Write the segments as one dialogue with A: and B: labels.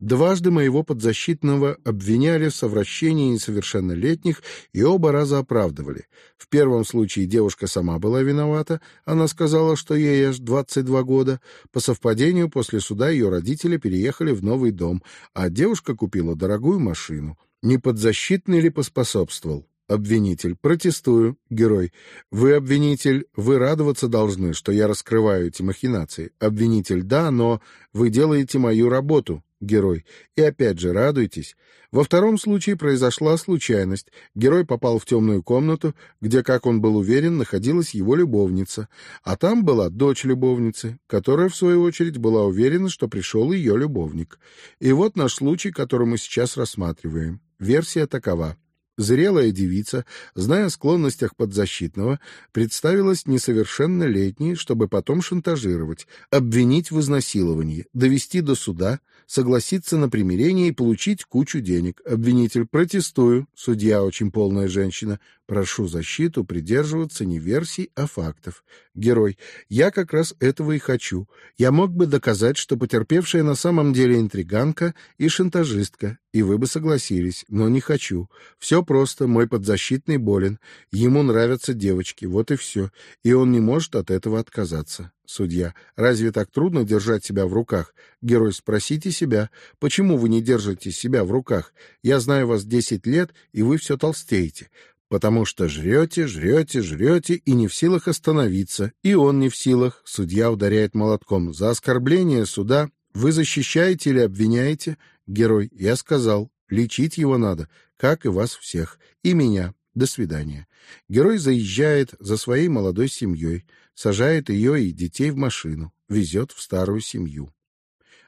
A: Дважды моего подзащитного обвиняли в совращении несовершеннолетних и оба раза оправдывали. В первом случае девушка сама была виновата, она сказала, что ей аж 22 года. По совпадению, после суда ее родители переехали в новый дом, а девушка купила дорогую машину. Неподзащитный ли поспособствовал? Обвинитель. Протестую. Герой. Вы, обвинитель, вы радоваться должны, что я раскрываю эти махинации. Обвинитель. Да, но вы делаете мою работу герой. И опять же, радуйтесь. Во втором случае произошла случайность. Герой попал в темную комнату, где, как он был уверен, находилась его любовница. А там была дочь любовницы, которая, в свою очередь, была уверена, что пришел ее любовник. И вот наш случай, который мы сейчас рассматриваем. Версия такова. Зрелая девица, зная о склонностях подзащитного, представилась несовершеннолетней, чтобы потом шантажировать, обвинить в изнасиловании, довести до суда, согласиться на примирение и получить кучу денег. Обвинитель «Протестую», судья очень полная женщина, прошу защиту придерживаться не версий, а фактов. Герой «Я как раз этого и хочу. Я мог бы доказать, что потерпевшая на самом деле интриганка и шантажистка, и вы бы согласились, но не хочу. Все просто, мой подзащитный болен, ему нравятся девочки, вот и все, и он не может от этого отказаться. Судья. Разве так трудно держать себя в руках? Герой, спросите себя, почему вы не держите себя в руках? Я знаю вас десять лет, и вы все толстеете. Потому что жрете, жрете, жрете и не в силах остановиться. И он не в силах. Судья ударяет молотком. За оскорбление суда вы защищаете или обвиняете? Герой. Я сказал. Лечить его надо, как и вас всех. И меня. До свидания. Герой заезжает за своей молодой семьей сажает ее и детей в машину, везет в старую семью.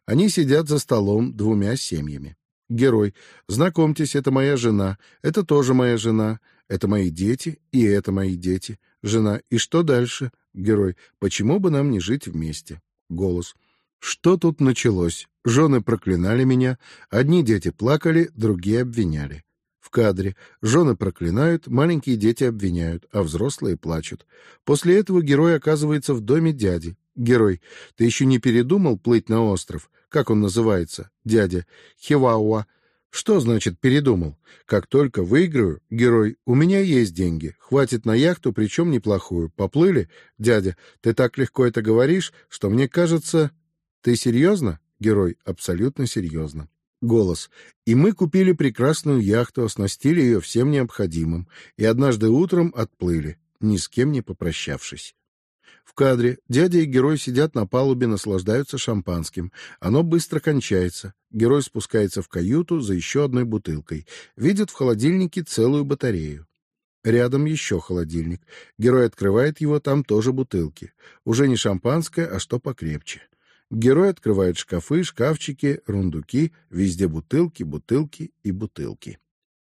A: Они сидят за столом двумя семьями. Герой. Знакомьтесь, это моя жена, это тоже моя жена, это мои дети, и это мои дети. Жена. И что дальше? Герой. Почему бы нам не жить вместе? Голос. Что тут началось? Жены проклинали меня, одни дети плакали, другие обвиняли. В кадре жены проклинают, маленькие дети обвиняют, а взрослые плачут. После этого герой оказывается в доме дяди. Герой, ты еще не передумал плыть на остров? Как он называется? Дядя. Хивауа. Что значит передумал? Как только выиграю, герой, у меня есть деньги, хватит на яхту, причем неплохую. Поплыли? Дядя, ты так легко это говоришь, что мне кажется... Ты серьезно? Герой, абсолютно серьезно. Голос. И мы купили прекрасную яхту, оснастили ее всем необходимым, и однажды утром отплыли, ни с кем не попрощавшись. В кадре дядя и герой сидят на палубе, наслаждаются шампанским. Оно быстро кончается. Герой спускается в каюту за еще одной бутылкой. Видит в холодильнике целую батарею. Рядом еще холодильник. Герой открывает его, там тоже бутылки. Уже не шампанское, а что покрепче. Герой открывает шкафы, шкафчики, рундуки, везде бутылки, бутылки и бутылки.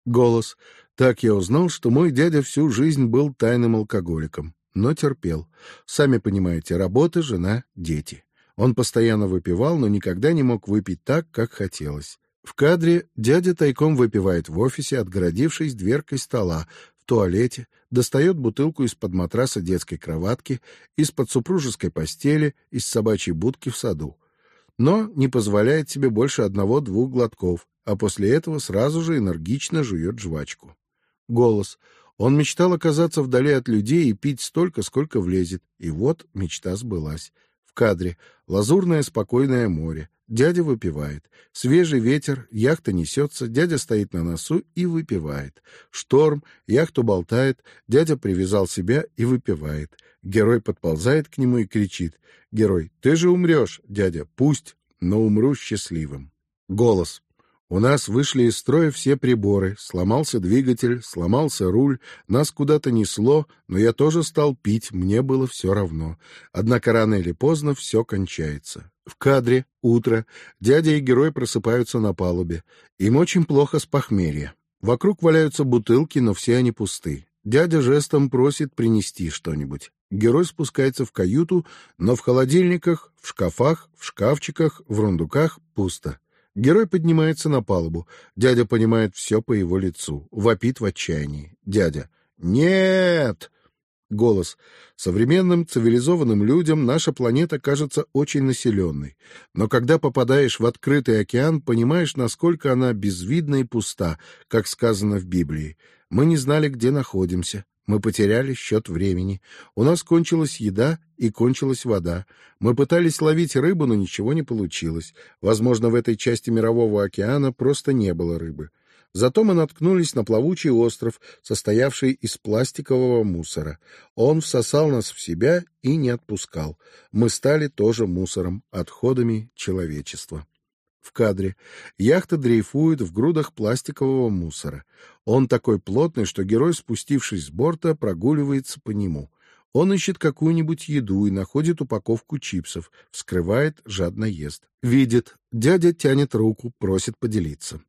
A: Голос. Так я узнал, что мой дядя всю жизнь был тайным алкоголиком, но терпел. Сами понимаете, работа, жена, дети. Он постоянно выпивал, но никогда не мог выпить так, как хотелось. В кадре дядя тайком выпивает в офисе, отгородившись дверкой стола, в туалете, достает бутылку из-под матраса детской кроватки, из-под супружеской постели, из собачьей будки в саду. Но не позволяет себе больше одного-двух глотков, а после этого сразу же энергично жует жвачку. Голос. Он мечтал оказаться вдали от людей и пить столько, сколько влезет. И вот мечта сбылась. В кадре лазурное спокойное море, Дядя выпивает. Свежий ветер, яхта несется, дядя стоит на носу и выпивает. Шторм, яхту болтает, дядя привязал себя и выпивает. Герой подползает к нему и кричит. Герой, ты же умрешь, дядя, пусть, но умру счастливым. Голос. У нас вышли из строя все приборы, сломался двигатель, сломался руль, нас куда-то несло, но я тоже стал пить, мне было все равно. Однако рано или поздно все кончается. В кадре утро, дядя и герой просыпаются на палубе. Им очень плохо с похмелья. Вокруг валяются бутылки, но все они пусты. Дядя жестом просит принести что-нибудь. Герой спускается в каюту, но в холодильниках, в шкафах, в шкафчиках, в рундуках пусто. Герой поднимается на палубу. Дядя понимает все по его лицу. Вопит в отчаянии. Дядя. «Нет!» Голос. Современным цивилизованным людям наша планета кажется очень населенной. Но когда попадаешь в открытый океан, понимаешь, насколько она безвидна и пуста, как сказано в Библии. Мы не знали, где находимся. Мы потеряли счет времени. У нас кончилась еда и кончилась вода. Мы пытались ловить рыбу, но ничего не получилось. Возможно, в этой части Мирового океана просто не было рыбы. Зато мы наткнулись на плавучий остров, состоявший из пластикового мусора. Он всосал нас в себя и не отпускал. Мы стали тоже мусором, отходами человечества. В кадре яхта дрейфует в грудах пластикового мусора. Он такой плотный, что герой, спустившись с борта, прогуливается по нему. Он ищет какую-нибудь еду и находит упаковку чипсов, вскрывает, жадно ест. Видит, дядя тянет руку, просит поделиться.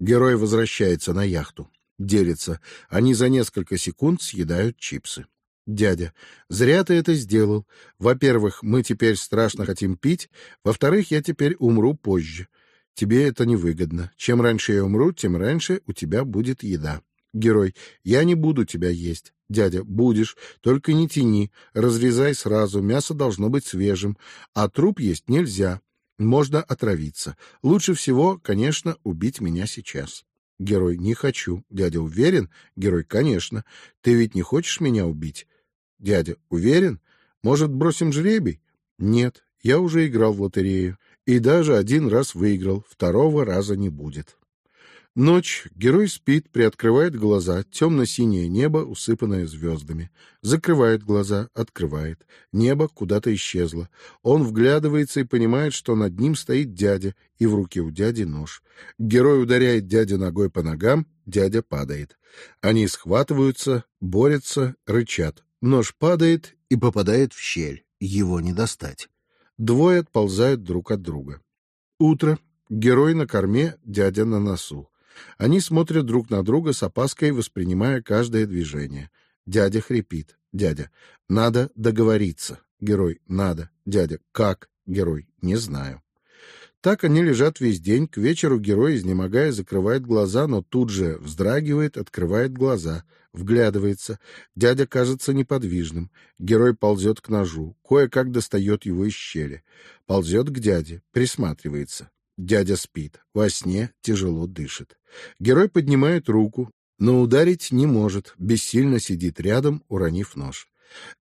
A: Герой возвращается на яхту. Делится. Они за несколько секунд съедают чипсы. Дядя, зря ты это сделал. Во-первых, мы теперь страшно хотим пить. Во-вторых, я теперь умру позже. Тебе это невыгодно. Чем раньше я умру, тем раньше у тебя будет еда. Герой, я не буду тебя есть. Дядя, будешь, только не тяни, разрезай сразу, мясо должно быть свежим, а труп есть нельзя можно отравиться. Лучше всего, конечно, убить меня сейчас. Герой, не хочу. Дядя, уверен? Герой, конечно. Ты ведь не хочешь меня убить? Дядя, уверен? Может, бросим жребий? Нет, я уже играл в лотерею. И даже один раз выиграл. Второго раза не будет. Ночь. Герой спит, приоткрывает глаза. Темно-синее небо, усыпанное звездами. Закрывает глаза, открывает. Небо куда-то исчезло. Он вглядывается и понимает, что над ним стоит дядя, и в руке у дяди нож. Герой ударяет дядю ногой по ногам, дядя падает. Они схватываются, борются, рычат. Нож падает и попадает в щель. Его не достать. Двое отползают друг от друга. Утро. Герой на корме, дядя на носу. Они смотрят друг на друга с опаской, воспринимая каждое движение. Дядя хрипит. Дядя. Надо договориться. Герой. Надо. Дядя. Как? Герой. Не знаю. Так они лежат весь день. К вечеру герой, изнемогая, закрывает глаза, но тут же вздрагивает, открывает глаза, вглядывается. Дядя кажется неподвижным. Герой ползет к ножу, кое-как достает его из щели. Ползет к дяде, присматривается. Дядя спит, во сне тяжело дышит. Герой поднимает руку, но ударить не может, бессильно сидит рядом, уронив нож.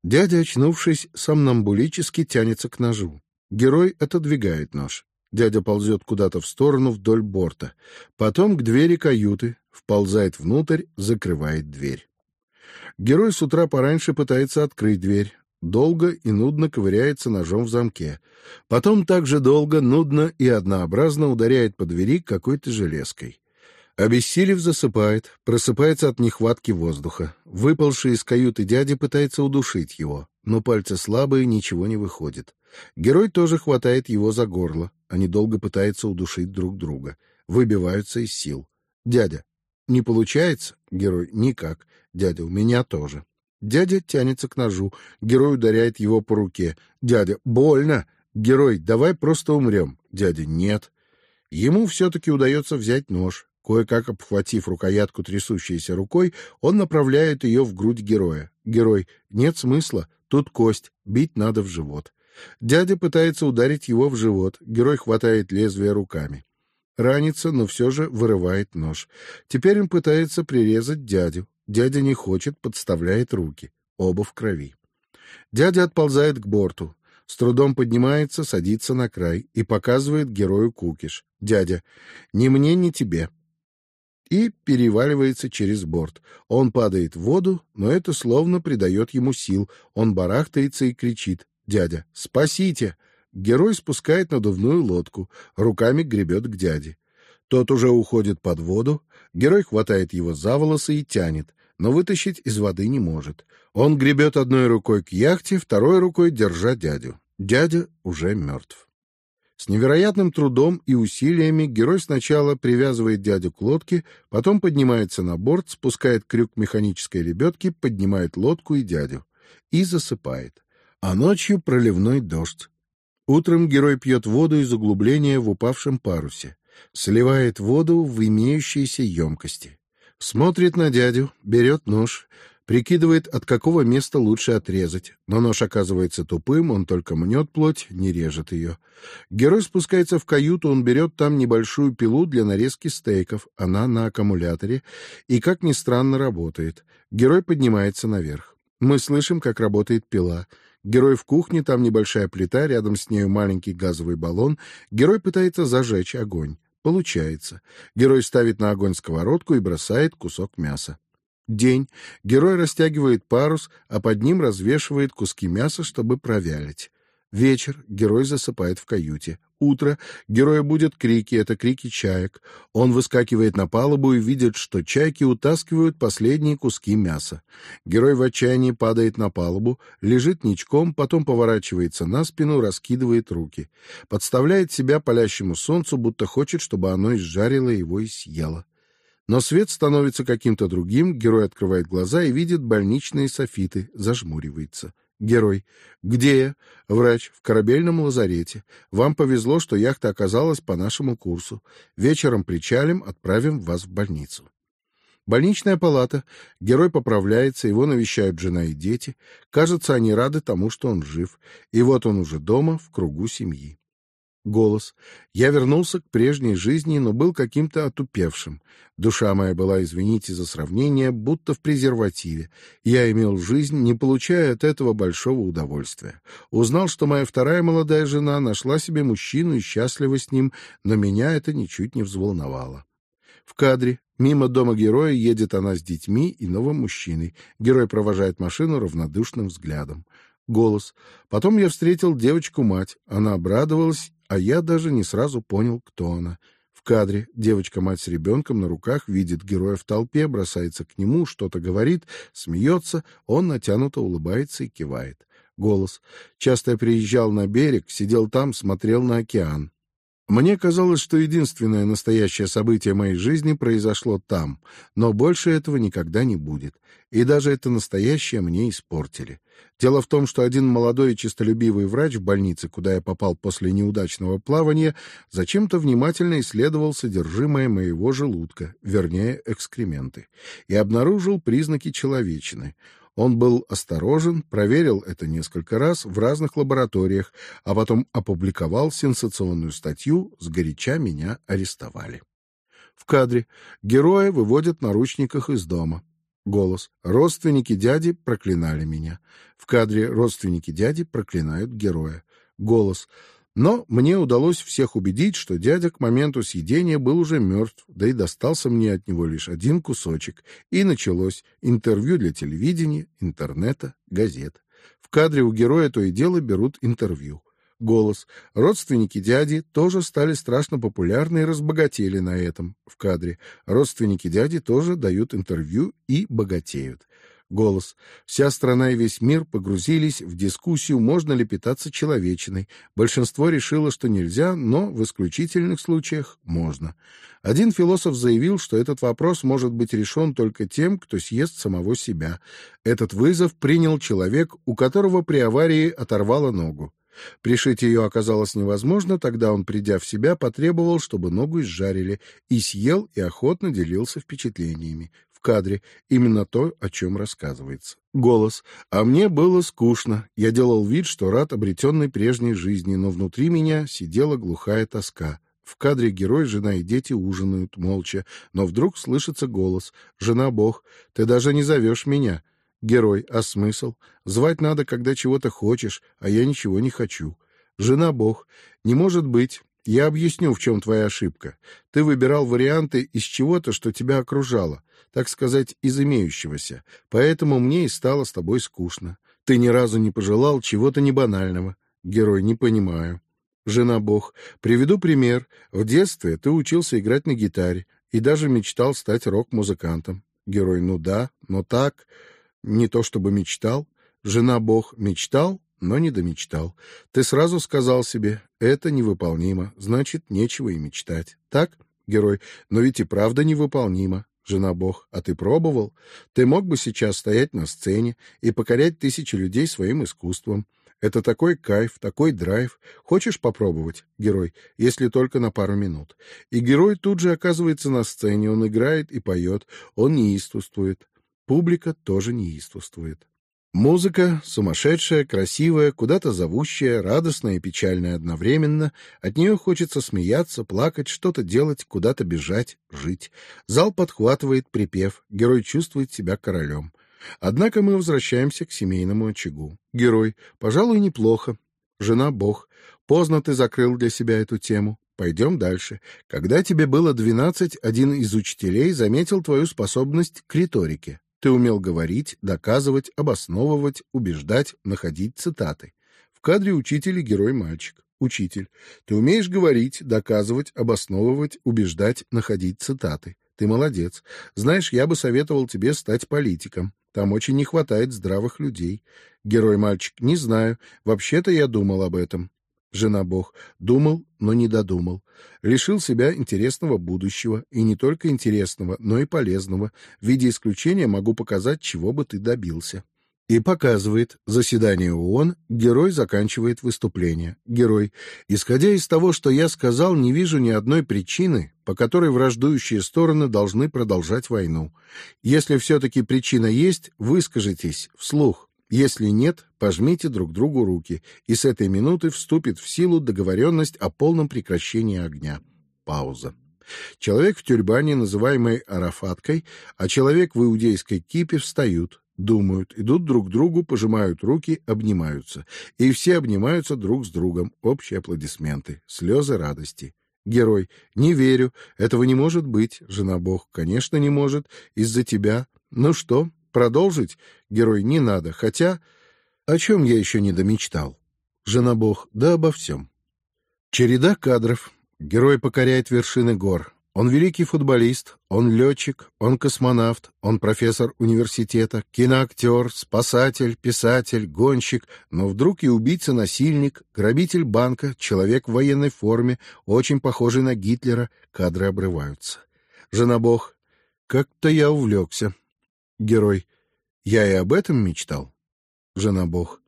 A: Дядя, очнувшись, сомнамбулически тянется к ножу. Герой отодвигает нож. Дядя ползет куда-то в сторону вдоль борта. Потом к двери каюты, вползает внутрь, закрывает дверь. Герой с утра пораньше пытается открыть дверь долго и нудно ковыряется ножом в замке. Потом также долго, нудно и однообразно ударяет по двери какой-то железкой. Обессилев засыпает, просыпается от нехватки воздуха. Выпалший из каюты дядя пытается удушить его, но пальцы слабые, ничего не выходит. Герой тоже хватает его за горло. Они долго пытаются удушить друг друга. Выбиваются из сил. Дядя. Не получается? Герой. Никак. Дядя, у меня тоже. Дядя тянется к ножу. Герой ударяет его по руке. Дядя, больно. Герой, давай просто умрем. Дядя, нет. Ему все-таки удается взять нож. Кое-как обхватив рукоятку трясущейся рукой, он направляет ее в грудь героя. Герой, нет смысла, тут кость, бить надо в живот. Дядя пытается ударить его в живот. Герой хватает лезвие руками. Ранится, но все же вырывает нож. Теперь он пытается прирезать дядю. Дядя не хочет, подставляет руки. Оба в крови. Дядя отползает к борту. С трудом поднимается, садится на край и показывает герою кукиш. Дядя, ни мне, ни тебе. И переваливается через борт. Он падает в воду, но это словно придает ему сил. Он барахтается и кричит. Дядя, спасите! Герой спускает надувную лодку, руками гребет к дяде. Тот уже уходит под воду, герой хватает его за волосы и тянет, но вытащить из воды не может. Он гребет одной рукой к яхте, второй рукой держа дядю. Дядя уже мертв. С невероятным трудом и усилиями герой сначала привязывает дядю к лодке, потом поднимается на борт, спускает крюк механической лебедки, поднимает лодку и дядю и засыпает. А ночью проливной дождь. Утром герой пьет воду из углубления в упавшем парусе сливает воду в имеющиеся емкости. Смотрит на дядю, берет нож, Прикидывает, от какого места лучше отрезать. Но нож оказывается тупым, он только мнет плоть, не режет ее. Герой спускается в каюту, он берет там небольшую пилу для нарезки стейков. Она на аккумуляторе и, как ни странно, работает. Герой поднимается наверх. Мы слышим, как работает пила. Герой в кухне, там небольшая плита, рядом с нею маленький газовый баллон. Герой пытается зажечь огонь. Получается. Герой ставит на огонь сковородку и бросает кусок мяса. День. Герой растягивает парус, а под ним развешивает куски мяса, чтобы провялить. Вечер. Герой засыпает в каюте. Утро. Героя будет крики, это крики чаек. Он выскакивает на палубу и видит, что чайки утаскивают последние куски мяса. Герой в отчаянии падает на палубу, лежит ничком, потом поворачивается на спину, раскидывает руки. Подставляет себя палящему солнцу, будто хочет, чтобы оно изжарило его и съело. Но свет становится каким-то другим, герой открывает глаза и видит больничные софиты, зажмуривается. Герой. Где я? Врач. В корабельном лазарете. Вам повезло, что яхта оказалась по нашему курсу. Вечером причалим, отправим вас в больницу. Больничная палата. Герой поправляется, его навещают жена и дети. Кажется, они рады тому, что он жив. И вот он уже дома, в кругу семьи. Голос. Я вернулся к прежней жизни, но был каким-то отупевшим. Душа моя была, извините за сравнение, будто в презервативе. Я имел жизнь, не получая от этого большого удовольствия. Узнал, что моя вторая молодая жена нашла себе мужчину и счастлива с ним, но меня это ничуть не взволновало. В кадре мимо дома героя едет она с детьми и новым мужчиной. Герой провожает машину равнодушным взглядом. Голос. Потом я встретил девочку-мать. Она обрадовалась а я даже не сразу понял, кто она. В кадре девочка-мать с ребенком на руках видит героя в толпе, бросается к нему, что-то говорит, смеется, он натянуто улыбается и кивает. Голос. Часто я приезжал на берег, сидел там, смотрел на океан. Мне казалось, что единственное настоящее событие моей жизни произошло там, но больше этого никогда не будет. И даже это настоящее мне испортили. Дело в том, что один молодой и честолюбивый врач в больнице, куда я попал после неудачного плавания, зачем-то внимательно исследовал содержимое моего желудка, вернее, экскременты, и обнаружил признаки человечины. Он был осторожен, проверил это несколько раз в разных лабораториях, а потом опубликовал сенсационную статью «С горяча меня арестовали». В кадре героя выводят в наручниках из дома. Голос. Родственники дяди проклинали меня. В кадре родственники дяди проклинают героя. Голос. Но мне удалось всех убедить, что дядя к моменту съедения был уже мертв, да и достался мне от него лишь один кусочек. И началось интервью для телевидения, интернета, газет. В кадре у героя то и дело берут интервью. Голос. Родственники дяди тоже стали страшно популярны и разбогатели на этом. В кадре. Родственники дяди тоже дают интервью и богатеют. Голос. Вся страна и весь мир погрузились в дискуссию, можно ли питаться человечиной. Большинство решило, что нельзя, но в исключительных случаях можно. Один философ заявил, что этот вопрос может быть решен только тем, кто съест самого себя. Этот вызов принял человек, у которого при аварии оторвало ногу. Пришить ее оказалось невозможно, тогда он, придя в себя, потребовал, чтобы ногу изжарили, и съел и охотно делился впечатлениями кадре именно то, о чем рассказывается. Голос. А мне было скучно. Я делал вид, что рад обретенной прежней жизни, но внутри меня сидела глухая тоска. В кадре герой, жена и дети ужинают молча, но вдруг слышится голос. «Жена Бог, ты даже не зовешь меня». Герой. А смысл? Звать надо, когда чего-то хочешь, а я ничего не хочу. Жена Бог. Не может быть. Я объясню, в чем твоя ошибка. Ты выбирал варианты из чего-то, что тебя окружало, так сказать, из имеющегося. Поэтому мне и стало с тобой скучно. Ты ни разу не пожелал чего-то небанального. Герой, не понимаю. Жена Бог. Приведу пример. В детстве ты учился играть на гитаре и даже мечтал стать рок-музыкантом. Герой, ну да, но так, не то чтобы мечтал. Жена Бог мечтал, но не домечтал. Ты сразу сказал себе, это невыполнимо, значит, нечего и мечтать. Так, герой, но ведь и правда невыполнимо. Жена Бог, а ты пробовал? Ты мог бы сейчас стоять на сцене и покорять тысячи людей своим искусством. Это такой кайф, такой драйв. Хочешь попробовать, герой, если только на пару минут. И герой тут же оказывается на сцене, он играет и поет, он неистовствует. Публика тоже неистовствует. Музыка сумасшедшая, красивая, куда-то зовущая, радостная и печальная одновременно. От нее хочется смеяться, плакать, что-то делать, куда-то бежать, жить. Зал подхватывает припев, герой чувствует себя королем. Однако мы возвращаемся к семейному очагу. Герой, пожалуй, неплохо. Жена — бог. Поздно ты закрыл для себя эту тему. Пойдем дальше. Когда тебе было двенадцать, один из учителей заметил твою способность к риторике. Ты умел говорить, доказывать, обосновывать, убеждать, находить цитаты. В кадре учитель и герой-мальчик. Учитель. Ты умеешь говорить, доказывать, обосновывать, убеждать, находить цитаты. Ты молодец. Знаешь, я бы советовал тебе стать политиком. Там очень не хватает здравых людей. Герой-мальчик. Не знаю. Вообще-то я думал об этом. Жена-бог. Думал, но не додумал. Лишил себя интересного будущего, и не только интересного, но и полезного. В виде исключения могу показать, чего бы ты добился. И показывает заседание ООН, герой заканчивает выступление. Герой. Исходя из того, что я сказал, не вижу ни одной причины, по которой враждующие стороны должны продолжать войну. Если все-таки причина есть, выскажитесь вслух. Если нет, пожмите друг другу руки, и с этой минуты вступит в силу договоренность о полном прекращении огня. Пауза. Человек в тюрбане, называемый арафаткой, а человек в иудейской кипе встают, думают, идут друг другу, пожимают руки, обнимаются. И все обнимаются друг с другом. Общие аплодисменты, слезы радости. Герой. Не верю. Этого не может быть. Жена Бог. Конечно, не может. Из-за тебя. Ну что, Продолжить? Герой, не надо. Хотя... О чем я еще не домечтал? Жена Бог, да обо всем. Череда кадров. Герой покоряет вершины гор. Он великий футболист, он летчик, он космонавт, он профессор университета, киноактер, спасатель, писатель, гонщик, но вдруг и убийца-насильник, грабитель банка, человек в военной форме, очень похожий на Гитлера, кадры обрываются. Жена Бог, как-то я увлекся. Герой. Я и об этом мечтал. Жена Бог.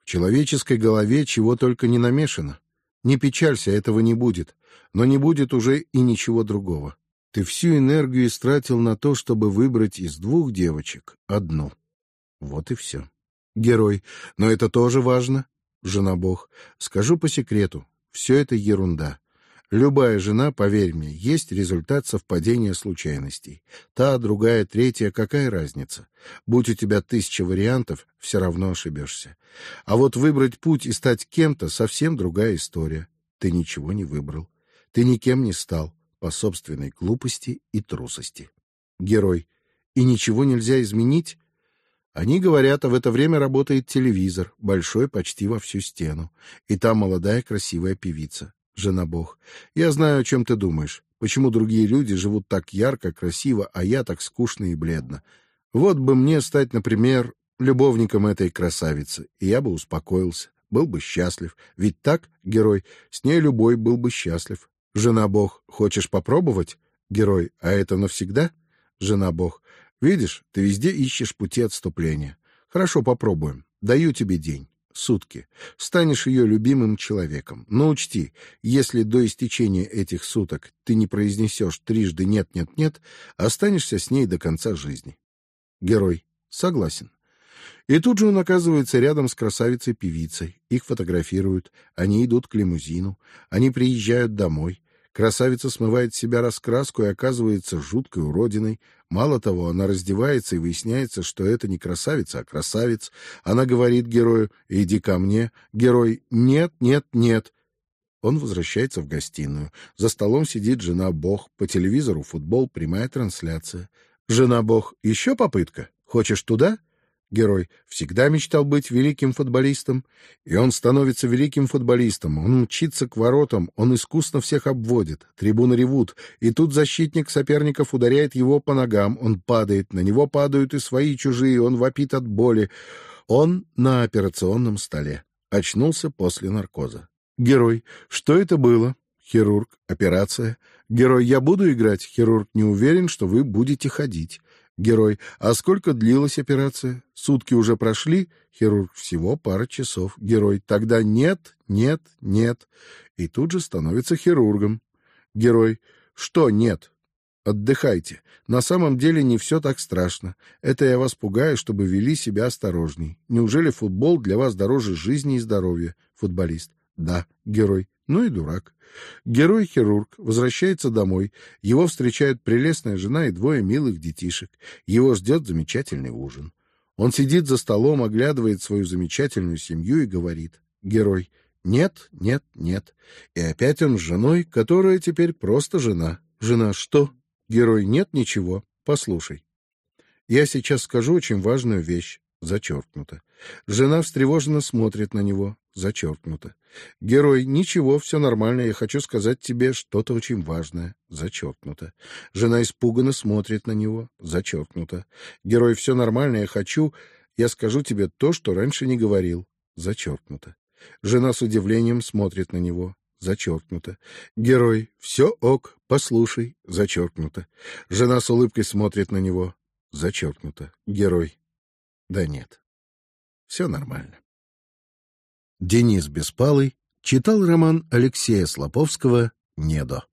A: В человеческой голове чего только не намешано. Не печалься, этого не будет. Но не будет уже и ничего другого. Ты всю энергию истратил на то, чтобы выбрать из двух девочек одну. Вот и все. Герой. Но это тоже важно. Жена Бог. Скажу по секрету. Все это ерунда. Любая жена, поверь мне, есть результат совпадения случайностей. Та, другая, третья, какая разница? Будь у тебя тысяча вариантов, все равно ошибешься. А вот выбрать путь и стать кем-то — совсем другая история. Ты ничего не выбрал. Ты никем не стал по собственной глупости и трусости. Герой. И ничего нельзя изменить? Они говорят, а в это время работает телевизор, большой почти во всю стену. И там молодая красивая певица. Жена Бог. Я знаю, о чем ты думаешь. Почему другие люди живут так ярко, красиво, а я так скучно и бледно? Вот бы мне стать, например, любовником этой красавицы, и я бы успокоился, был бы счастлив. Ведь так, герой, с ней любой был бы счастлив. Жена Бог, хочешь попробовать? Герой, а это навсегда? Жена Бог, видишь, ты везде ищешь пути отступления. Хорошо, попробуем. Даю тебе день сутки. Станешь ее любимым человеком. Но учти, если до истечения этих суток ты не произнесешь трижды «нет-нет-нет», останешься с ней до конца жизни. Герой. Согласен. И тут же он оказывается рядом с красавицей-певицей. Их фотографируют, они идут к лимузину, они приезжают домой. Красавица смывает с себя раскраску и оказывается жуткой уродиной. Мало того, она раздевается и выясняется, что это не красавица, а красавец. Она говорит герою «иди ко мне». Герой «нет, нет, нет». Он возвращается в гостиную. За столом сидит жена-бог, по телевизору футбол, прямая трансляция. Жена-бог «еще попытка? Хочешь туда?» Герой всегда мечтал быть великим футболистом, и он становится великим футболистом. Он мчится к воротам, он искусно всех обводит. Трибуны ревут, и тут защитник соперников ударяет его по ногам. Он падает, на него падают и свои и чужие, он вопит от боли. Он на операционном столе. Очнулся после наркоза. Герой. Что это было? Хирург. Операция. Герой. Я буду играть. Хирург не уверен, что вы будете ходить. Герой. А сколько длилась операция? Сутки уже прошли? Хирург. Всего пара часов. Герой. Тогда нет, нет, нет. И тут же становится хирургом. Герой. Что нет? Отдыхайте. На самом деле не все так страшно. Это я вас пугаю, чтобы вели себя осторожней. Неужели футбол для вас дороже жизни и здоровья? Футболист. Да, герой. Ну и дурак. Герой-хирург возвращается домой. Его встречают прелестная жена и двое милых детишек. Его ждет замечательный ужин. Он сидит за столом, оглядывает свою замечательную семью и говорит. Герой. Нет, нет, нет. И опять он с женой, которая теперь просто жена. Жена что? Герой нет ничего. Послушай. Я сейчас скажу очень важную вещь. Зачеркнуто. Жена встревоженно смотрит на него. Зачеркнуто. Герой ничего, все нормально. Я хочу сказать тебе что-то очень важное. Зачеркнуто. Жена испуганно смотрит на него. Зачеркнуто. Герой все нормально. Я хочу. Я скажу тебе то, что раньше не говорил. Зачеркнуто. Жена с удивлением смотрит на него зачеркнуто. Герой, все ок, послушай, зачеркнуто. Жена с улыбкой смотрит на него, зачеркнуто. Герой, да нет, все нормально. Денис Беспалый читал роман Алексея Слоповского «Недо».